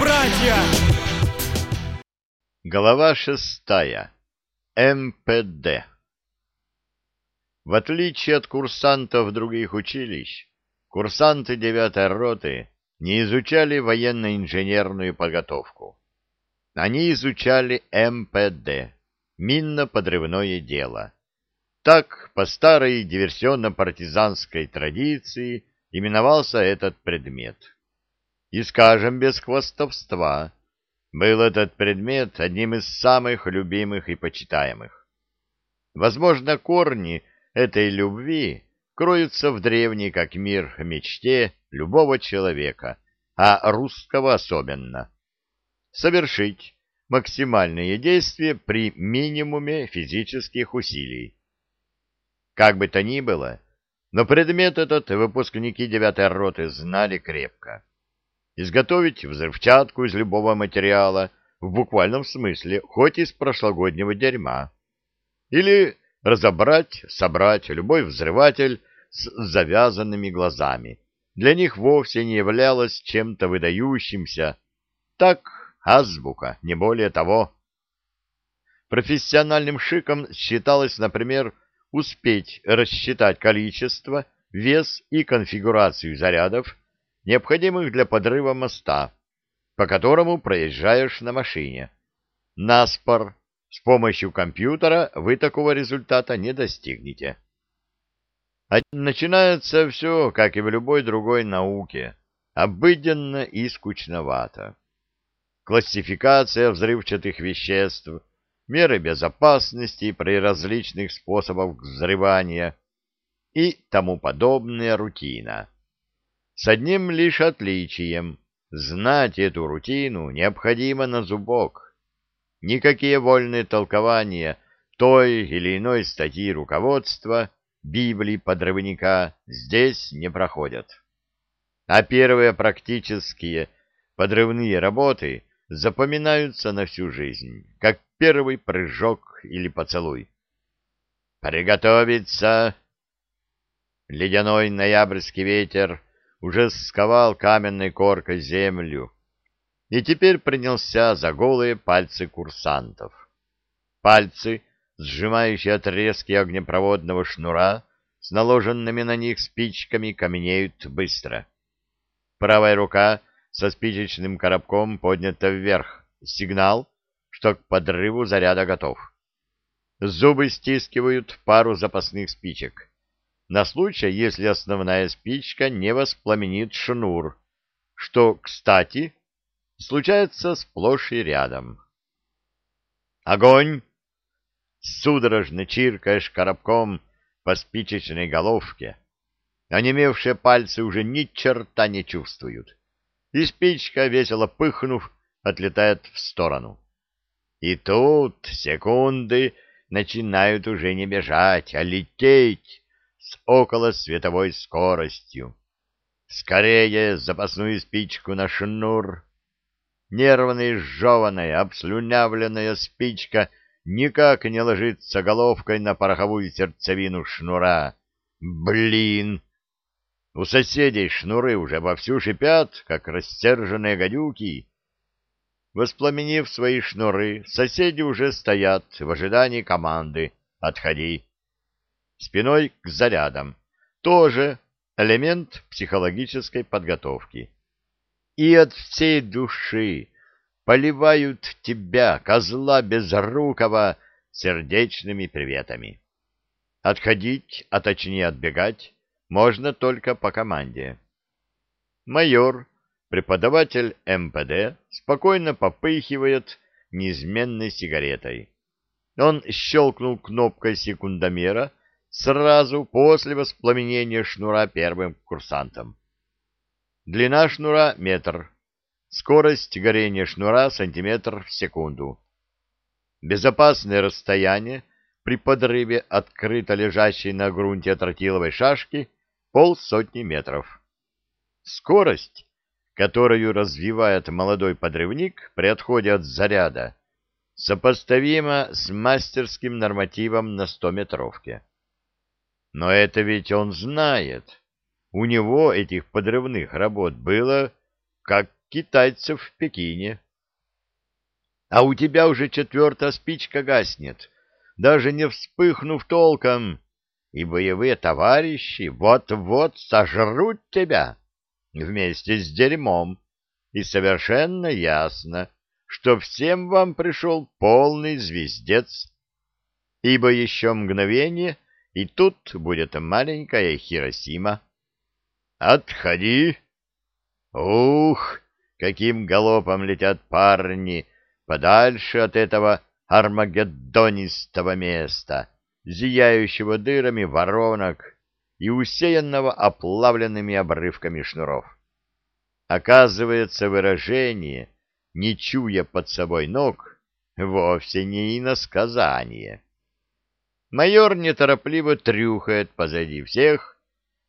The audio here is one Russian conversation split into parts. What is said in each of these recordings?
братья! Глава шестая. МПД. В отличие от курсантов других училищ, курсанты девятой роты не изучали военно-инженерную подготовку. Они изучали МПД, минно-подрывное дело. Так, по старой диверсионно-партизанской традиции, именовался этот предмет. И, скажем, без хвастовства, был этот предмет одним из самых любимых и почитаемых. Возможно, корни этой любви кроются в древней как мир мечте любого человека, а русского особенно. Совершить максимальные действия при минимуме физических усилий. Как бы то ни было, но предмет этот выпускники девятой роты знали крепко. Изготовить взрывчатку из любого материала, в буквальном смысле, хоть из прошлогоднего дерьма. Или разобрать, собрать любой взрыватель с завязанными глазами. Для них вовсе не являлось чем-то выдающимся. Так, азбука, не более того. Профессиональным шиком считалось, например, успеть рассчитать количество, вес и конфигурацию зарядов, необходимых для подрыва моста, по которому проезжаешь на машине. Наспор. С помощью компьютера вы такого результата не достигнете. А начинается все, как и в любой другой науке, обыденно и скучновато. Классификация взрывчатых веществ, меры безопасности при различных способах взрывания и тому подобная рутина. С одним лишь отличием — знать эту рутину необходимо на зубок. Никакие вольные толкования той или иной статьи руководства, Библии подрывника здесь не проходят. А первые практические подрывные работы запоминаются на всю жизнь, как первый прыжок или поцелуй. «Приготовиться!» Ледяной ноябрьский ветер уже сковал каменной коркой землю и теперь принялся за голые пальцы курсантов. Пальцы, сжимающие отрезки огнепроводного шнура с наложенными на них спичками, каменеют быстро. Правая рука со спичечным коробком поднята вверх. Сигнал, что к подрыву заряда готов. Зубы стискивают пару запасных спичек. На случай, если основная спичка не воспламенит шнур, что, кстати, случается сплошь и рядом. Огонь! Судорожно чиркаешь коробком по спичечной головке. Онемевшие пальцы уже ни черта не чувствуют. И спичка, весело пыхнув, отлетает в сторону. И тут секунды начинают уже не бежать, а лететь с около световой скоростью. Скорее запасную спичку на шнур. Нервная, сжеванная, обслюнявленная спичка никак не ложится головкой на пороховую сердцевину шнура. Блин! У соседей шнуры уже вовсю шипят, как рассерженные гадюки. Воспламенив свои шнуры, соседи уже стоят в ожидании команды «Отходи». Спиной к зарядам. Тоже элемент психологической подготовки. И от всей души поливают тебя, козла безрукого, сердечными приветами. Отходить, а точнее отбегать, можно только по команде. Майор Преподаватель МПД спокойно попыхивает неизменной сигаретой. Он щелкнул кнопкой секундомера сразу после воспламенения шнура первым курсантом. Длина шнура — метр. Скорость горения шнура — сантиметр в секунду. Безопасное расстояние при подрыве открыто лежащей на грунте тротиловой шашки — полсотни метров. Скорость которую развивает молодой подрывник при отходе от заряда, сопоставимо с мастерским нормативом на 100-метровке. Но это ведь он знает. У него этих подрывных работ было как китайцев в Пекине. А у тебя уже четвертая спичка гаснет, даже не вспыхнув толком, и боевые товарищи вот-вот сожрут тебя вместе с дерьмом, и совершенно ясно, что всем вам пришел полный звездец, ибо еще мгновение, и тут будет маленькая Хиросима. Отходи! Ух, каким галопом летят парни подальше от этого армагеддонистого места, зияющего дырами воронок и усеянного оплавленными обрывками шнуров. Оказывается, выражение «не чуя под собой ног» вовсе не иносказание. Майор неторопливо трюхает позади всех,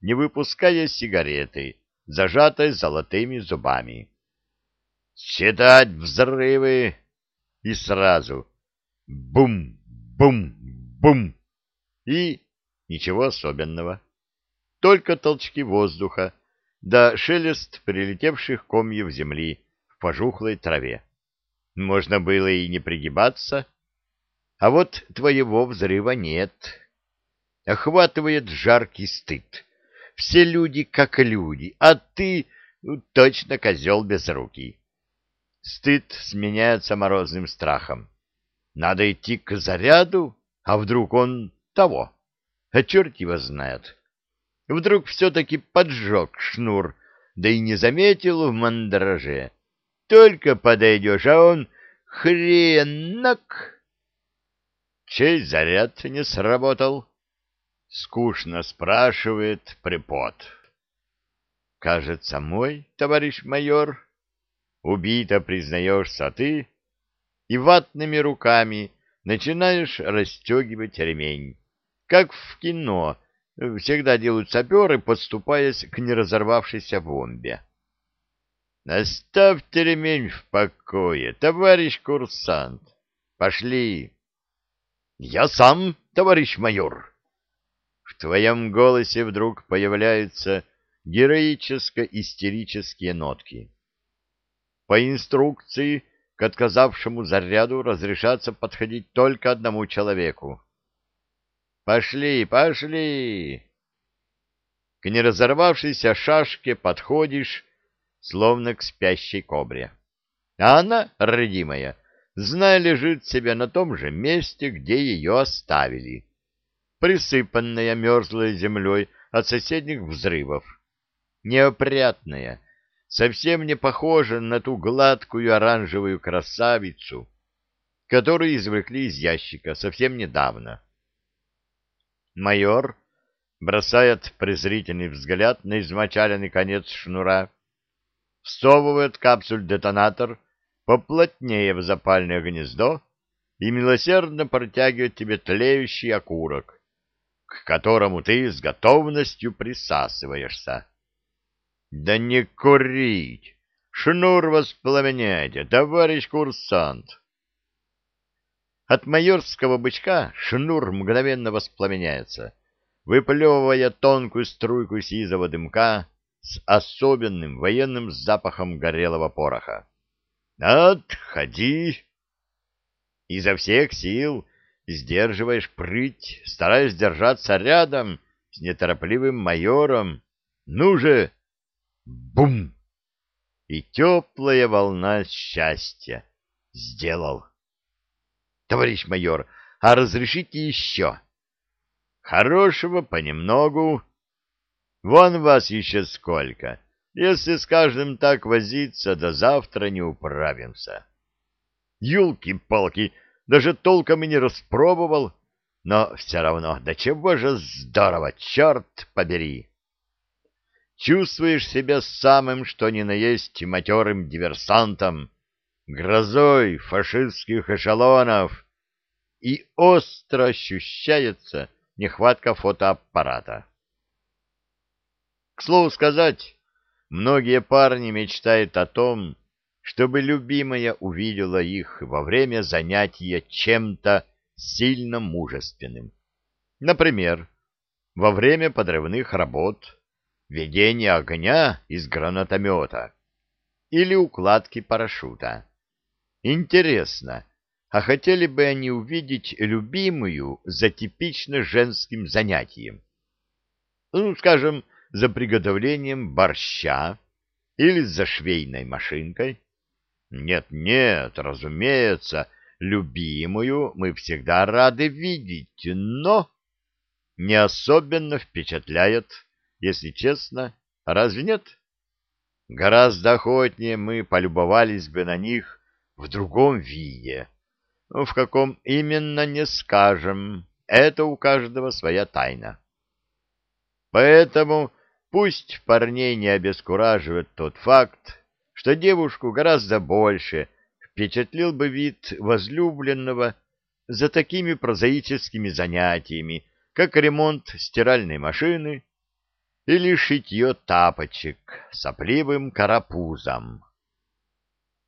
не выпуская сигареты, зажатой золотыми зубами. «Считать взрывы!» И сразу бум-бум-бум! И ничего особенного. Только толчки воздуха, да шелест прилетевших комьев земли в пожухлой траве. Можно было и не пригибаться, а вот твоего взрыва нет. Охватывает жаркий стыд. Все люди как люди, а ты ну, точно козел без руки. Стыд сменяется морозным страхом. Надо идти к заряду, а вдруг он того? А черт его знает. Вдруг все-таки поджег шнур, да и не заметил в мандраже. Только подойдешь, а он хренок. Чей заряд не сработал? Скучно спрашивает препод. Кажется, мой, товарищ майор. Убито признаешься ты и ватными руками начинаешь расстегивать ремень. Как в кино всегда делают саперы, подступаясь к неразорвавшейся бомбе. «Оставьте ремень в покое, товарищ курсант. Пошли!» «Я сам, товарищ майор!» В твоем голосе вдруг появляются героическо-истерические нотки. По инструкции к отказавшему заряду разрешаться подходить только одному человеку. «Пошли, пошли!» К неразорвавшейся шашке подходишь, словно к спящей кобре. А она, родимая, зная, лежит себе на том же месте, где ее оставили, присыпанная мерзлой землей от соседних взрывов, неопрятная, совсем не похожа на ту гладкую оранжевую красавицу, которую извлекли из ящика совсем недавно. Майор бросает презрительный взгляд на измочаленный конец шнура, всовывает капсуль-детонатор поплотнее в запальное гнездо и милосердно протягивает тебе тлеющий окурок, к которому ты с готовностью присасываешься. Да не курить! Шнур воспламеняйте, товарищ курсант! От майорского бычка шнур мгновенно воспламеняется, выплевывая тонкую струйку сизого дымка с особенным военным запахом горелого пороха. «Отходи!» Изо всех сил сдерживаешь прыть, стараясь держаться рядом с неторопливым майором. «Ну же!» Бум! И теплая волна счастья. Сделал. Товарищ майор, а разрешите еще? Хорошего понемногу. Вон вас еще сколько. Если с каждым так возиться, до завтра не управимся. Юлки-палки, даже толком и не распробовал, но все равно, да чего же здорово, черт побери! чувствуешь себя самым что ни на есть матерым диверсантом, грозой фашистских эшелонов, и остро ощущается нехватка фотоаппарата. К слову сказать, многие парни мечтают о том, чтобы любимая увидела их во время занятия чем-то сильно мужественным. Например, во время подрывных работ, ведение огня из гранатомета. или укладки парашюта. Интересно, а хотели бы они увидеть любимую за типично женским занятием? Ну, скажем, за приготовлением борща или за швейной машинкой? Нет, нет, разумеется, любимую мы всегда рады видеть, но не особенно впечатляет, если честно, разве нет? Гораздо охотнее мы полюбовались бы на них в другом виде. В каком именно не скажем, это у каждого своя тайна. Поэтому пусть парней не обескураживает тот факт, что девушку гораздо больше впечатлил бы вид возлюбленного за такими прозаическими занятиями, как ремонт стиральной машины или шитье тапочек сопливым карапузом.